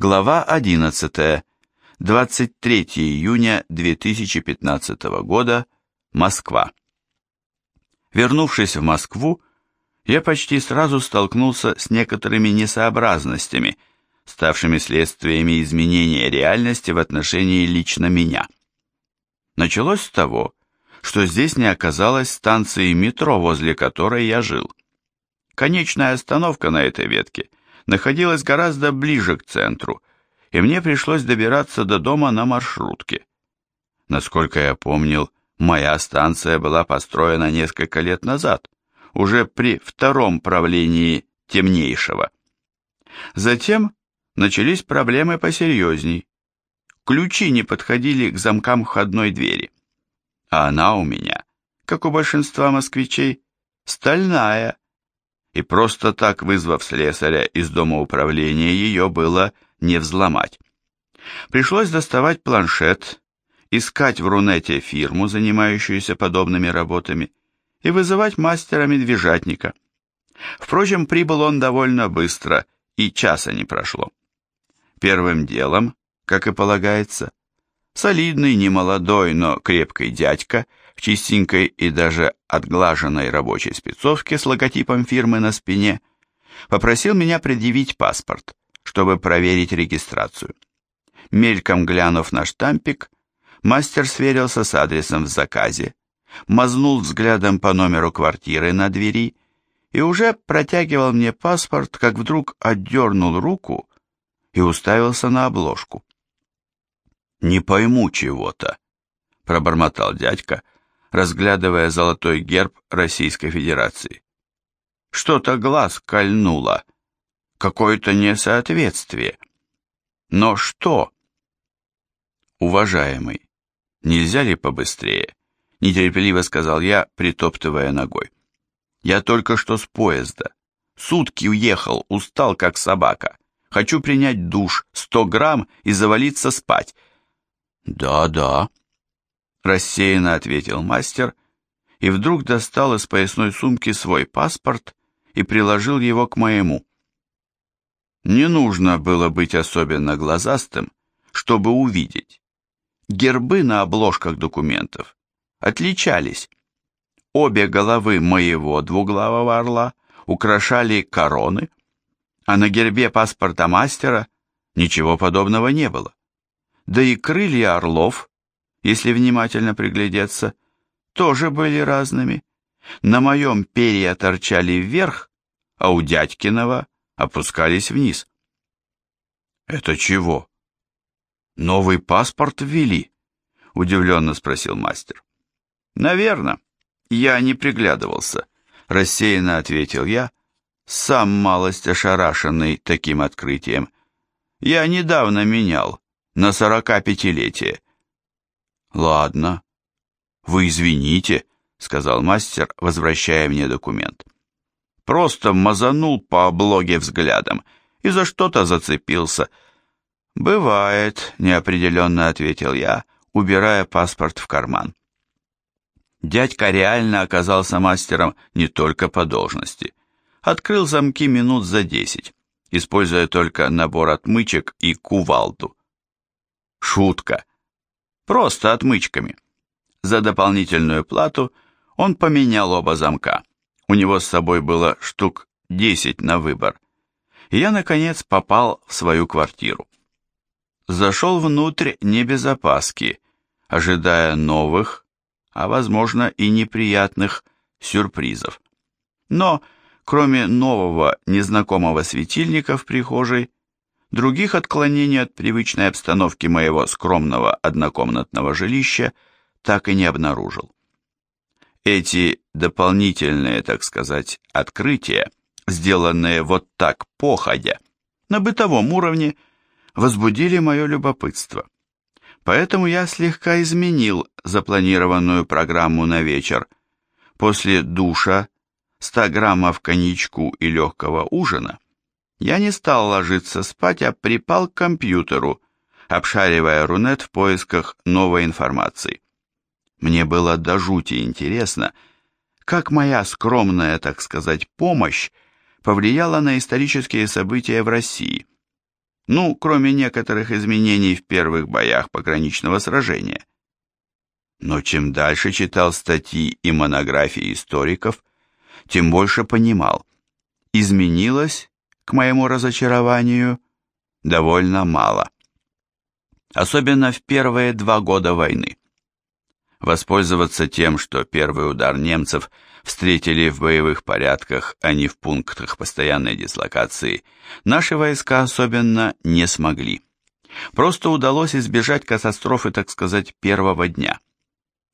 Глава 11. 23 июня 2015 года. Москва. Вернувшись в Москву, я почти сразу столкнулся с некоторыми несообразностями, ставшими следствиями изменения реальности в отношении лично меня. Началось с того, что здесь не оказалось станции метро, возле которой я жил. Конечная остановка на этой ветке находилась гораздо ближе к центру, и мне пришлось добираться до дома на маршрутке. Насколько я помнил, моя станция была построена несколько лет назад, уже при втором правлении темнейшего. Затем начались проблемы посерьезней. Ключи не подходили к замкам входной двери. А она у меня, как у большинства москвичей, стальная, и просто так, вызвав слесаря из дома управления, ее было не взломать. Пришлось доставать планшет, искать в Рунете фирму, занимающуюся подобными работами, и вызывать мастера-медвежатника. Впрочем, прибыл он довольно быстро, и часа не прошло. Первым делом, как и полагается, солидный, немолодой, но крепкий дядька – в чистенькой и даже отглаженной рабочей спецовке с логотипом фирмы на спине, попросил меня предъявить паспорт, чтобы проверить регистрацию. Мельком глянув на штампик, мастер сверился с адресом в заказе, мазнул взглядом по номеру квартиры на двери и уже протягивал мне паспорт, как вдруг отдернул руку и уставился на обложку. «Не пойму чего-то», — пробормотал дядька, — разглядывая золотой герб Российской Федерации. Что-то глаз кольнуло, какое-то несоответствие. Но что? Уважаемый, нельзя ли побыстрее? Нетерпеливо сказал я, притоптывая ногой. Я только что с поезда. Сутки уехал, устал как собака. Хочу принять душ, сто грамм и завалиться спать. Да-да, рассеянно ответил мастер и вдруг достал из поясной сумки свой паспорт и приложил его к моему. Не нужно было быть особенно глазастым, чтобы увидеть. Гербы на обложках документов отличались. Обе головы моего двуглавого орла украшали короны, а на гербе паспорта мастера ничего подобного не было. Да и крылья орлов если внимательно приглядеться, тоже были разными. На моем перья торчали вверх, а у дядькиного опускались вниз. «Это чего? Новый паспорт ввели?» — удивленно спросил мастер. «Наверно. Я не приглядывался», — рассеянно ответил я, сам малость ошарашенный таким открытием. «Я недавно менял, на сорока пятилетие. «Ладно. Вы извините», — сказал мастер, возвращая мне документ. «Просто мазанул по облоге взглядом и за что-то зацепился». «Бывает», — неопределенно ответил я, убирая паспорт в карман. Дядька реально оказался мастером не только по должности. Открыл замки минут за десять, используя только набор отмычек и кувалду. Шутка. Просто отмычками. За дополнительную плату он поменял оба замка. У него с собой было штук 10 на выбор. И я, наконец, попал в свою квартиру. Зашел внутрь не без опаски, ожидая новых, а, возможно, и неприятных сюрпризов. Но, кроме нового незнакомого светильника в прихожей, Других отклонений от привычной обстановки моего скромного однокомнатного жилища так и не обнаружил. Эти дополнительные, так сказать, открытия, сделанные вот так походя, на бытовом уровне, возбудили мое любопытство. Поэтому я слегка изменил запланированную программу на вечер. После душа, 100 граммов коньячку и легкого ужина – я не стал ложиться спать, а припал к компьютеру, обшаривая Рунет в поисках новой информации. Мне было до жути интересно, как моя скромная, так сказать, помощь повлияла на исторические события в России. ну, кроме некоторых изменений в первых боях пограничного сражения. Но чем дальше читал статьи и монографии историков, тем больше понимал, изменилось, к моему разочарованию, довольно мало. Особенно в первые два года войны. Воспользоваться тем, что первый удар немцев встретили в боевых порядках, а не в пунктах постоянной дислокации, наши войска особенно не смогли. Просто удалось избежать катастрофы, так сказать, первого дня.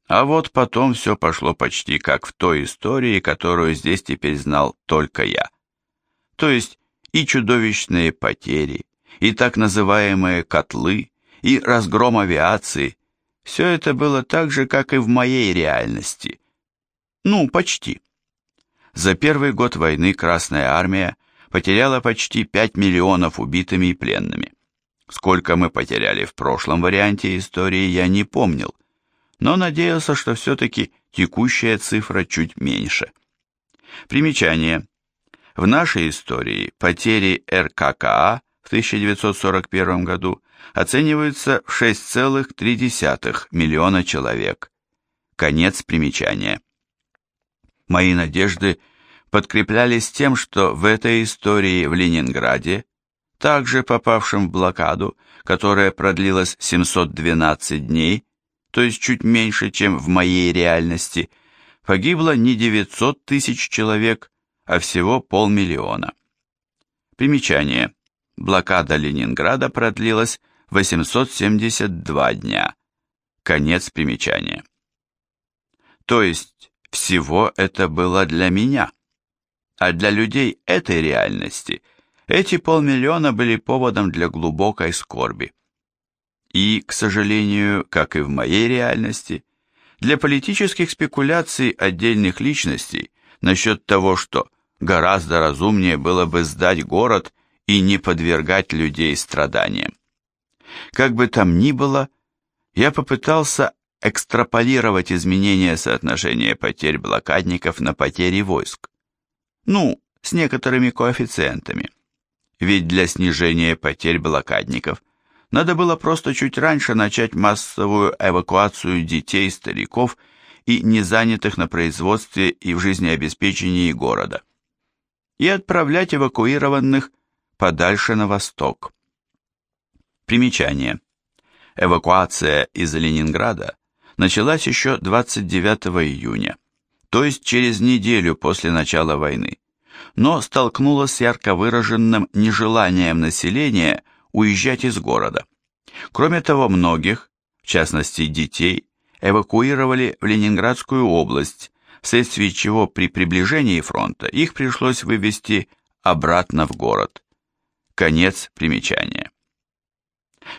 А вот потом все пошло почти как в той истории, которую здесь теперь знал только я. То есть и чудовищные потери, и так называемые котлы, и разгром авиации. Все это было так же, как и в моей реальности. Ну, почти. За первый год войны Красная Армия потеряла почти 5 миллионов убитыми и пленными. Сколько мы потеряли в прошлом варианте истории, я не помнил, но надеялся, что все-таки текущая цифра чуть меньше. Примечание. В нашей истории потери РККА в 1941 году оцениваются в 6,3 миллиона человек. Конец примечания. Мои надежды подкреплялись тем, что в этой истории в Ленинграде, также попавшем в блокаду, которая продлилась 712 дней, то есть чуть меньше, чем в моей реальности, погибло не 900 тысяч человек, а всего полмиллиона. Примечание. Блокада Ленинграда продлилась 872 дня. Конец примечания. То есть всего это было для меня. А для людей этой реальности эти полмиллиона были поводом для глубокой скорби. И, к сожалению, как и в моей реальности, для политических спекуляций отдельных личностей насчет того, что гораздо разумнее было бы сдать город и не подвергать людей страданиям. Как бы там ни было, я попытался экстраполировать изменения соотношения потерь блокадников на потери войск. Ну, с некоторыми коэффициентами. Ведь для снижения потерь блокадников надо было просто чуть раньше начать массовую эвакуацию детей, стариков и незанятых на производстве и в жизнеобеспечении города. И отправлять эвакуированных подальше на восток. Примечание. Эвакуация из Ленинграда началась еще 29 июня, то есть через неделю после начала войны, но столкнулась с ярко выраженным нежеланием населения уезжать из города. Кроме того, многих, в частности детей, эвакуировали в Ленинградскую область, вследствие чего при приближении фронта их пришлось вывести обратно в город. Конец примечания.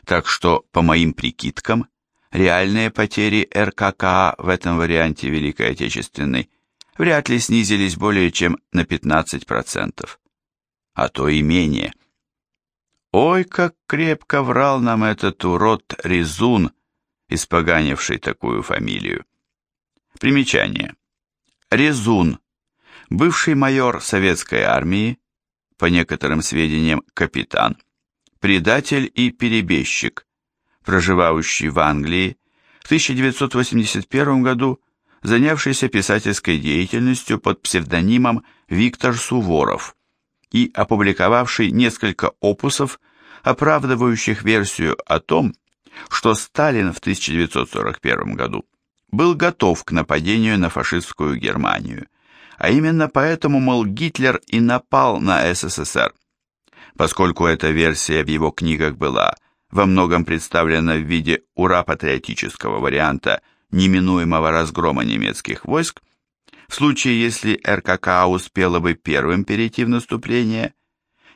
Так что, по моим прикидкам, реальные потери РККА в этом варианте Великой Отечественной вряд ли снизились более чем на 15%, а то и менее. Ой, как крепко врал нам этот урод Резун, испоганивший такую фамилию. Примечание. Резун, бывший майор советской армии, по некоторым сведениям капитан, предатель и перебежчик, проживающий в Англии, в 1981 году занявшийся писательской деятельностью под псевдонимом Виктор Суворов и опубликовавший несколько опусов, оправдывающих версию о том, что Сталин в 1941 году был готов к нападению на фашистскую Германию, а именно поэтому, мол, Гитлер и напал на СССР. Поскольку эта версия в его книгах была во многом представлена в виде ура-патриотического варианта неминуемого разгрома немецких войск, в случае, если РКК успела бы первым перейти в наступление,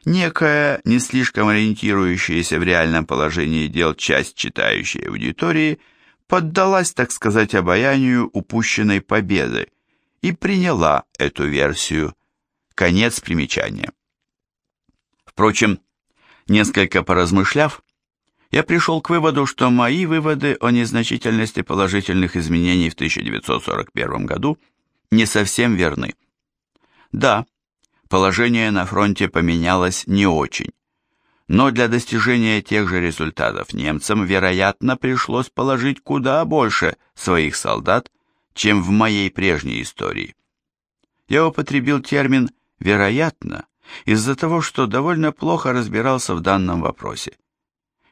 некая, не слишком ориентирующаяся в реальном положении дел часть читающей аудитории поддалась, так сказать, обаянию упущенной победы и приняла эту версию. Конец примечания. Впрочем, несколько поразмышляв, я пришел к выводу, что мои выводы о незначительности положительных изменений в 1941 году не совсем верны. Да, положение на фронте поменялось не очень, Но для достижения тех же результатов немцам, вероятно, пришлось положить куда больше своих солдат, чем в моей прежней истории. Я употребил термин «вероятно» из-за того, что довольно плохо разбирался в данном вопросе.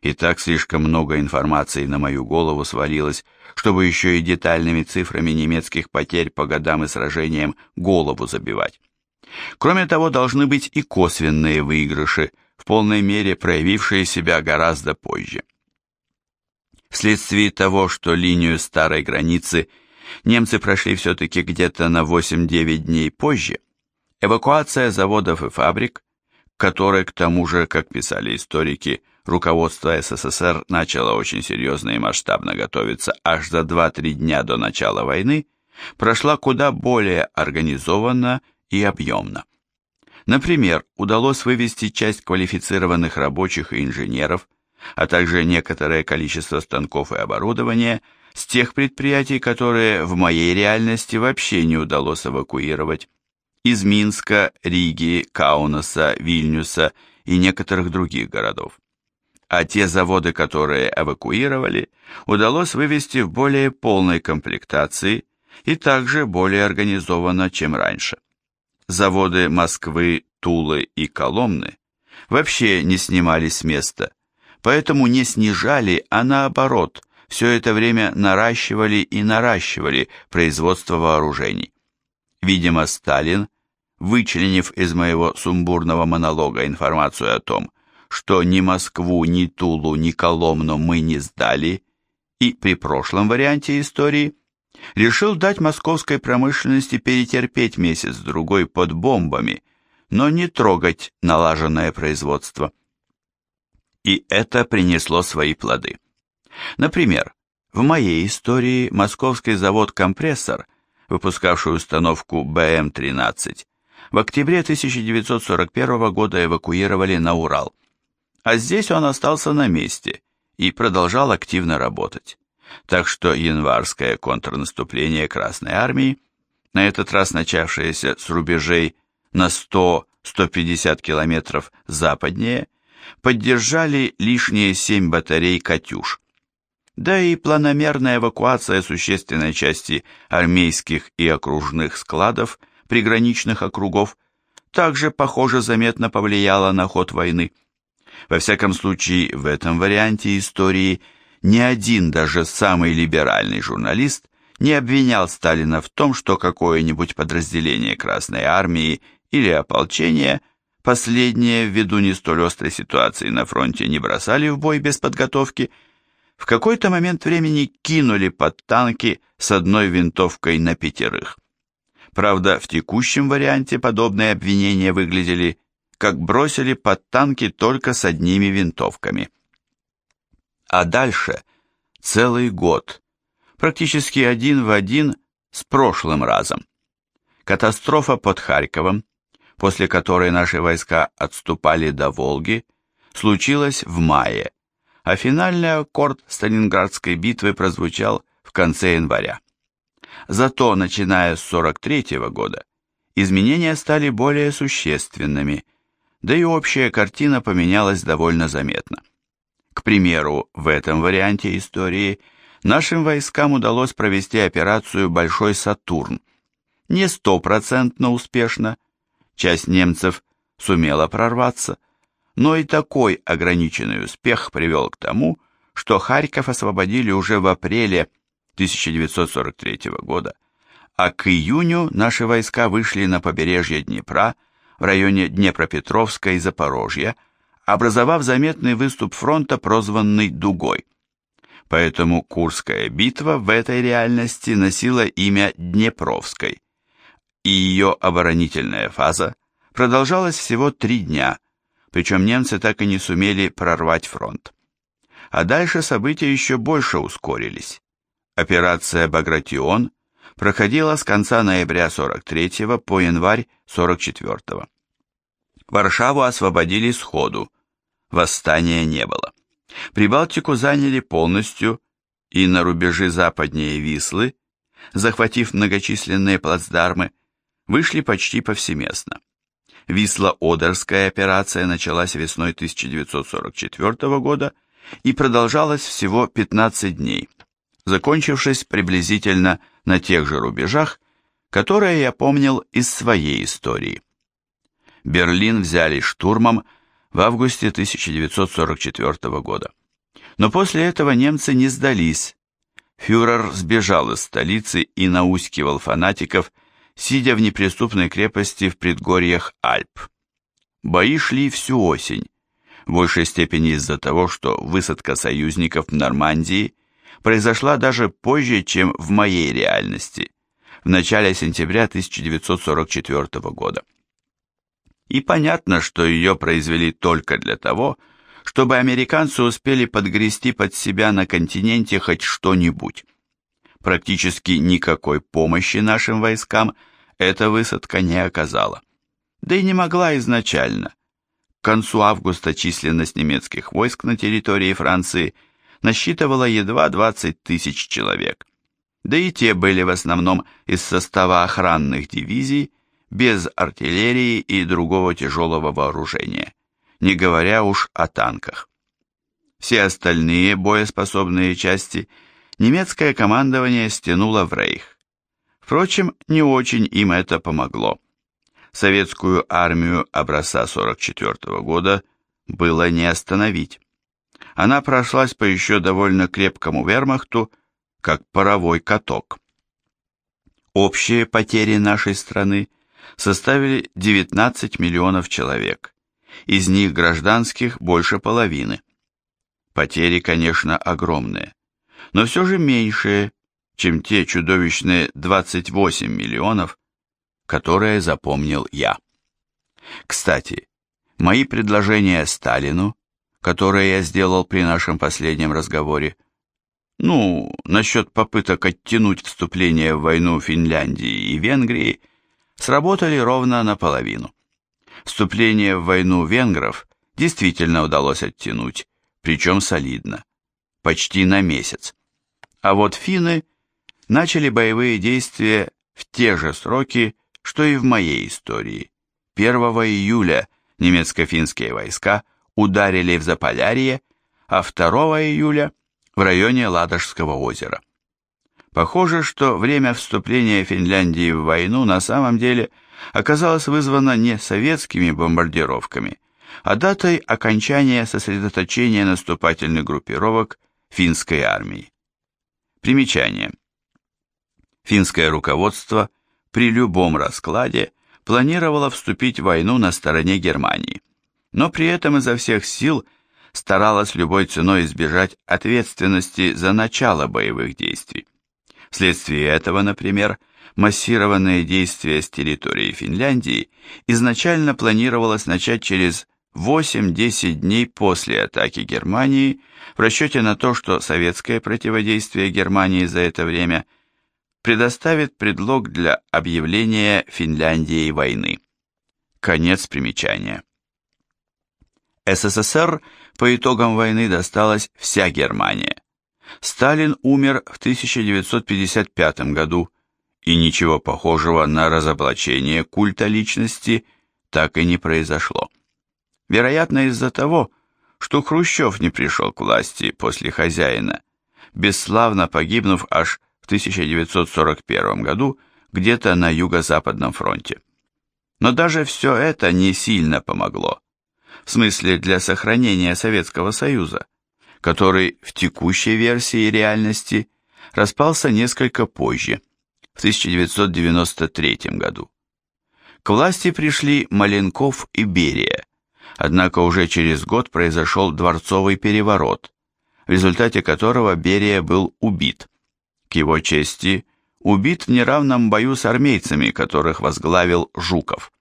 И так слишком много информации на мою голову свалилось, чтобы еще и детальными цифрами немецких потерь по годам и сражениям голову забивать. Кроме того, должны быть и косвенные выигрыши, полной мере проявившие себя гораздо позже. Вследствие того, что линию старой границы немцы прошли все-таки где-то на 8-9 дней позже, эвакуация заводов и фабрик, которой к тому же, как писали историки, руководство СССР начало очень серьезно и масштабно готовиться аж за 2-3 дня до начала войны, прошла куда более организованно и объемно. Например, удалось вывести часть квалифицированных рабочих и инженеров, а также некоторое количество станков и оборудования с тех предприятий, которые в моей реальности вообще не удалось эвакуировать, из Минска, Риги, Каунаса, Вильнюса и некоторых других городов. А те заводы, которые эвакуировали, удалось вывести в более полной комплектации и также более организованно, чем раньше заводы Москвы, Тулы и Коломны вообще не снимались с места, поэтому не снижали, а наоборот, все это время наращивали и наращивали производство вооружений. Видимо, Сталин, вычленив из моего сумбурного монолога информацию о том, что ни Москву, ни Тулу, ни Коломну мы не сдали, и при прошлом варианте истории – решил дать московской промышленности перетерпеть месяц-другой под бомбами, но не трогать налаженное производство. И это принесло свои плоды. Например, в моей истории московский завод «Компрессор», выпускавший установку БМ-13, в октябре 1941 года эвакуировали на Урал, а здесь он остался на месте и продолжал активно работать так что январское контрнаступление Красной Армии, на этот раз начавшееся с рубежей на 100-150 километров западнее, поддержали лишние семь батарей «Катюш». Да и планомерная эвакуация существенной части армейских и окружных складов приграничных округов также, похоже, заметно повлияла на ход войны. Во всяком случае, в этом варианте истории – ни один, даже самый либеральный журналист не обвинял Сталина в том, что какое-нибудь подразделение Красной Армии или ополчения, последнее ввиду не столь острой ситуации на фронте не бросали в бой без подготовки, в какой-то момент времени кинули под танки с одной винтовкой на пятерых. Правда, в текущем варианте подобные обвинения выглядели, как бросили под танки только с одними винтовками. А дальше целый год, практически один в один с прошлым разом. Катастрофа под Харьковом, после которой наши войска отступали до Волги, случилась в мае, а финальный аккорд Сталинградской битвы прозвучал в конце января. Зато, начиная с 43 -го года, изменения стали более существенными, да и общая картина поменялась довольно заметно. К примеру, в этом варианте истории нашим войскам удалось провести операцию «Большой Сатурн». Не стопроцентно успешно, часть немцев сумела прорваться, но и такой ограниченный успех привел к тому, что Харьков освободили уже в апреле 1943 года, а к июню наши войска вышли на побережье Днепра в районе Днепропетровска и Запорожья, образовав заметный выступ фронта, прозванный Дугой. Поэтому Курская битва в этой реальности носила имя Днепровской, и ее оборонительная фаза продолжалась всего три дня, причем немцы так и не сумели прорвать фронт. А дальше события еще больше ускорились. Операция «Багратион» проходила с конца ноября 43 по январь 44 -го. Варшаву освободили сходу, восстания не было. Прибалтику заняли полностью и на рубежи западнее Вислы, захватив многочисленные плацдармы, вышли почти повсеместно. Висло-Одерская операция началась весной 1944 года и продолжалась всего 15 дней, закончившись приблизительно на тех же рубежах, которые я помнил из своей истории. Берлин взяли штурмом в августе 1944 года. Но после этого немцы не сдались. Фюрер сбежал из столицы и наускивал фанатиков, сидя в неприступной крепости в предгорьях Альп. Бои шли всю осень, в большей степени из-за того, что высадка союзников в Нормандии произошла даже позже, чем в моей реальности, в начале сентября 1944 года. И понятно, что ее произвели только для того, чтобы американцы успели подгрести под себя на континенте хоть что-нибудь. Практически никакой помощи нашим войскам эта высадка не оказала. Да и не могла изначально. К концу августа численность немецких войск на территории Франции насчитывала едва 20 тысяч человек. Да и те были в основном из состава охранных дивизий, без артиллерии и другого тяжелого вооружения, не говоря уж о танках. Все остальные боеспособные части немецкое командование стянуло в рейх. Впрочем, не очень им это помогло. Советскую армию образца 44 -го года было не остановить. Она прошлась по еще довольно крепкому вермахту, как паровой каток. Общие потери нашей страны составили 19 миллионов человек, из них гражданских больше половины. Потери, конечно, огромные, но все же меньшие, чем те чудовищные 28 миллионов, которые запомнил я. Кстати, мои предложения Сталину, которые я сделал при нашем последнем разговоре, ну, насчет попыток оттянуть вступление в войну Финляндии и Венгрии, сработали ровно наполовину. Вступление в войну венгров действительно удалось оттянуть, причем солидно, почти на месяц. А вот финны начали боевые действия в те же сроки, что и в моей истории. 1 июля немецко-финские войска ударили в Заполярье, а 2 июля в районе Ладожского озера. Похоже, что время вступления Финляндии в войну на самом деле оказалось вызвано не советскими бомбардировками, а датой окончания сосредоточения наступательных группировок финской армии. Примечание. Финское руководство при любом раскладе планировало вступить в войну на стороне Германии, но при этом изо всех сил старалось любой ценой избежать ответственности за начало боевых действий. Вследствие этого, например, массированные действия с территории Финляндии изначально планировалось начать через 8-10 дней после атаки Германии в расчете на то, что советское противодействие Германии за это время предоставит предлог для объявления Финляндии войны. Конец примечания. СССР по итогам войны досталась вся Германия. Сталин умер в 1955 году, и ничего похожего на разоблачение культа личности так и не произошло. Вероятно, из-за того, что Хрущев не пришел к власти после хозяина, бесславно погибнув аж в 1941 году где-то на Юго-Западном фронте. Но даже все это не сильно помогло. В смысле для сохранения Советского Союза который в текущей версии реальности распался несколько позже, в 1993 году. К власти пришли Маленков и Берия, однако уже через год произошел дворцовый переворот, в результате которого Берия был убит. К его чести, убит в неравном бою с армейцами, которых возглавил Жуков.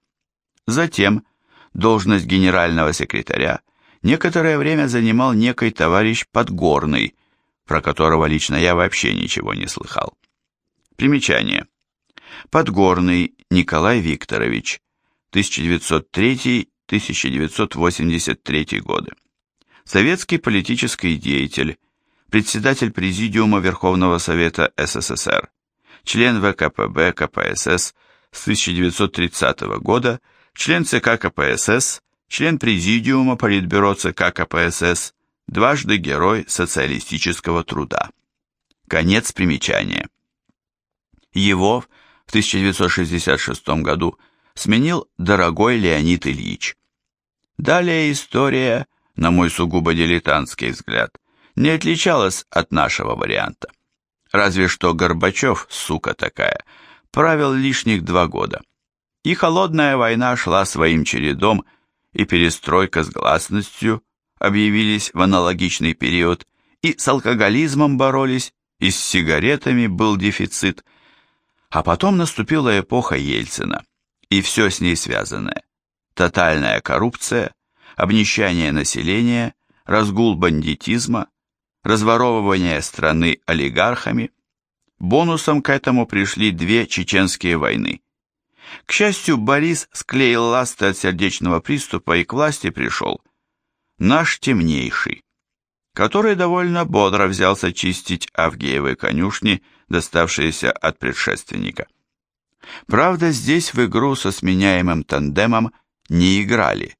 Затем должность генерального секретаря некоторое время занимал некий товарищ Подгорный, про которого лично я вообще ничего не слыхал. Примечание. Подгорный Николай Викторович, 1903-1983 годы. Советский политический деятель, председатель Президиума Верховного Совета СССР, член ВКПБ КПСС с 1930 года член ЦК КПСС, член Президиума Политбюро ЦК КПСС, дважды Герой социалистического труда. Конец примечания. Его в 1966 году сменил дорогой Леонид Ильич. Далее история, на мой сугубо дилетантский взгляд, не отличалась от нашего варианта. Разве что Горбачев, сука такая, правил лишних два года. И холодная война шла своим чередом, и перестройка с гласностью объявились в аналогичный период, и с алкоголизмом боролись, и с сигаретами был дефицит. А потом наступила эпоха Ельцина, и все с ней связанное. Тотальная коррупция, обнищание населения, разгул бандитизма, разворовывание страны олигархами. Бонусом к этому пришли две чеченские войны. К счастью, Борис склеил ласты от сердечного приступа и к власти пришел наш темнейший, который довольно бодро взялся чистить Авгеевы конюшни, доставшиеся от предшественника. Правда, здесь в игру со сменяемым тандемом не играли.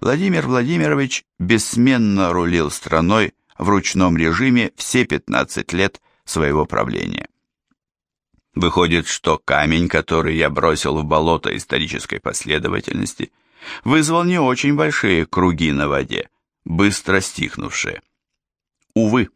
Владимир Владимирович бессменно рулил страной в ручном режиме все 15 лет своего правления. Выходит, что камень, который я бросил в болото исторической последовательности, вызвал не очень большие круги на воде, быстро стихнувшие. Увы.